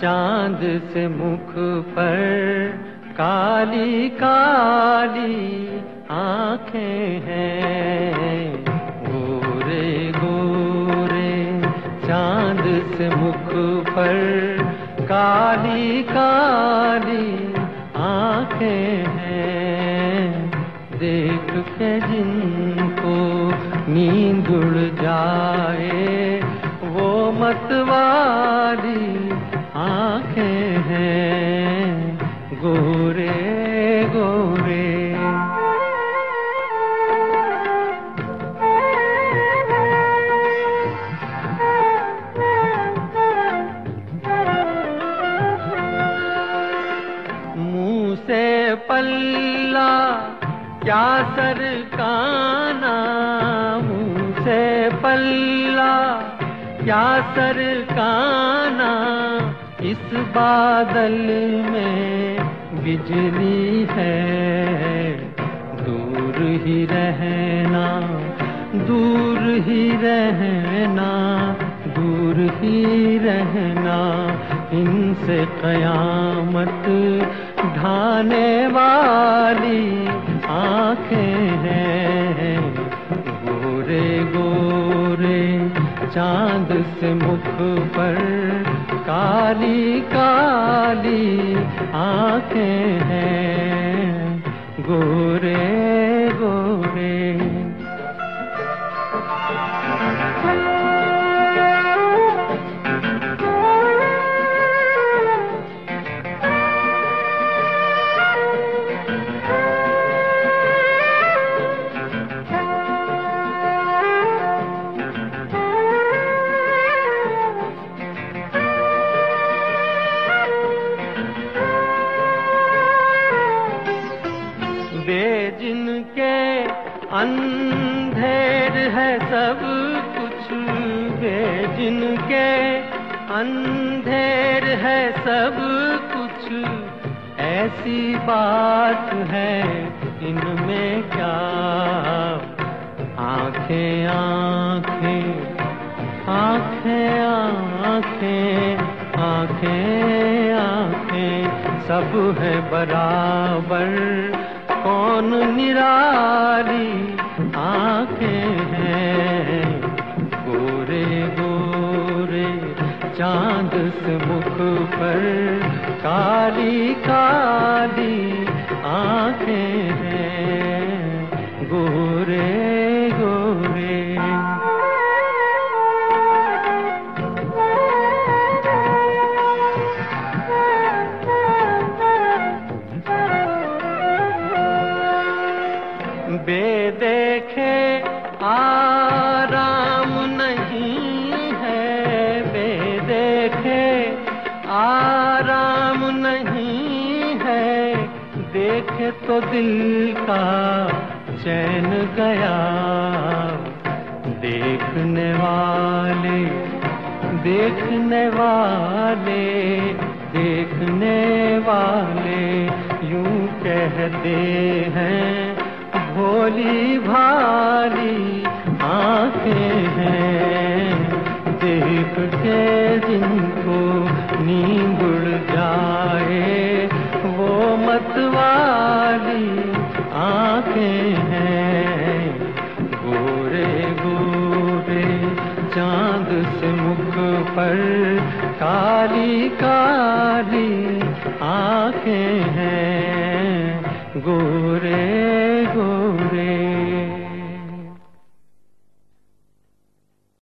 चाँद से मुख पर काली काली आँखें हैं। गोरे गोरे, चाँद से मुख पर काली काली आँखें हैं। देख के जिनको नींद उड़ जाए वो मतवाली आँखें हैं। गोरे गोरे। मुँह से पल्ला, क्या सर काना मुँह से पल्ला क्या सर काना इस बादल में बिजली है। दूर ही रहना, दूर ही रहना, दूर ही रहना, इनसे कयामत ढाने वाली आँखें चाँद से मुख पर काली काली आँखें हैं गोरे अंधेर है सब कुछ बेजिनके अंधेर है सब कुछ। ऐसी बात है, इनमें क्या? आँखें आँखें आँखें आँखें आँखें आँखें, सब है बराबर। कौन निराली आँखें हैं? गोरे गोरे चाँद से मुख पर काली काली आँखें बेदेखे आराम नहीं है बे बेदेखे आराम नहीं है। देखे तो दिल का चैन गया, देखने वाले देखने वाले देखने वाले यूँ कहते हैं भोली भाली आँखें हैं। देख के जिनको नींद उड़ जाए, वो मतवाली आँखें हैं। गोरे गोरे चाँद से मुख पर काली काली आँखें हैं। गोरे